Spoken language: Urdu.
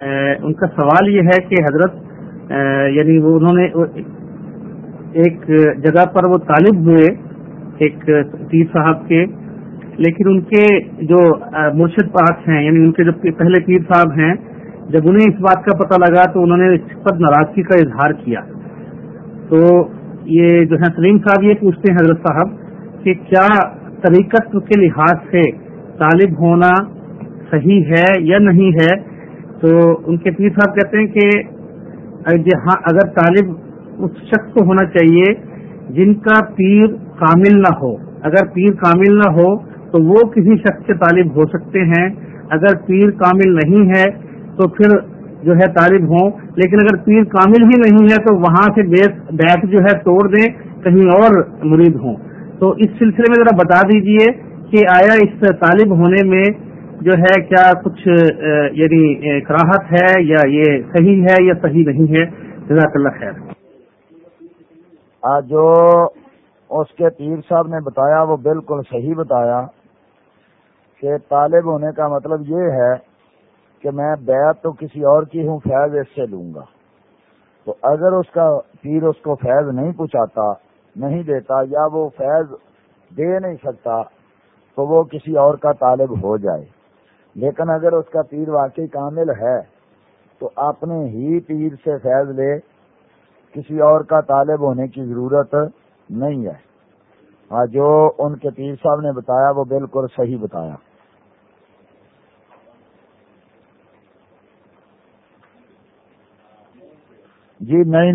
ان کا سوال یہ ہے کہ حضرت یعنی وہ انہوں نے ایک جگہ پر وہ طالب ہوئے، ایک پیر صاحب کے، لیکن ان کے جو مرشد پاک ہیں یعنی ان کے جو پہلے پیر صاحب ہیں، جب انہیں اس بات کا پتہ لگا تو انہوں نے اس پر ناراضگی کا اظہار کیا۔ تو یہ جو ہے، سلیم صاحب یہ پوچھتے ہیں حضرت صاحب کہ کیا طریقت کے لحاظ سے طالب ہونا صحیح ہے یا نہیں ہے؟ تو ان کے پیر صاحب کہتے ہیں کہ ہاں اگر طالب اس شخص کو ہونا چاہیے جن کا پیر کامل نہ ہو، اگر پیر کامل نہ ہو تو وہ کسی شخص کے طالب ہو سکتے ہیں۔ اگر پیر کامل نہیں ہے تو پھر جو ہے طالب ہوں۔ لیکن اگر پیر کامل ہی نہیں ہے تو وہاں سے بیت جو ہے توڑ دیں، کہیں اور مرید ہوں۔ تو اس سلسلے میں ذرا بتا دیجیے کہ آیا اس طالب ہونے میں جو ہے کیا کچھ یعنی کراہت ہے یا یہ صحیح ہے یا صحیح نہیں ہے؟ جزاک اللہ خیر۔ جو اس کے پیر صاحب نے بتایا، وہ بالکل صحیح بتایا کہ طالب ہونے کا مطلب یہ ہے کہ میں بیعت تو کسی اور کی ہوں، فیض اس سے لوں گا۔ تو اگر اس کا پیر اس کو فیض نہیں پہنچاتا، نہیں دیتا یا وہ فیض دے نہیں سکتا، تو وہ کسی اور کا طالب ہو جائے۔ لیکن اگر اس کا پیر واقعی کامل ہے، تو اپنے ہی پیر سے فیض لے، کسی اور کا طالب ہونے کی ضرورت نہیں ہے۔ ہاں جو ان کے پیر صاحب نے بتایا، وہ بالکل صحیح بتایا۔ جی نہیں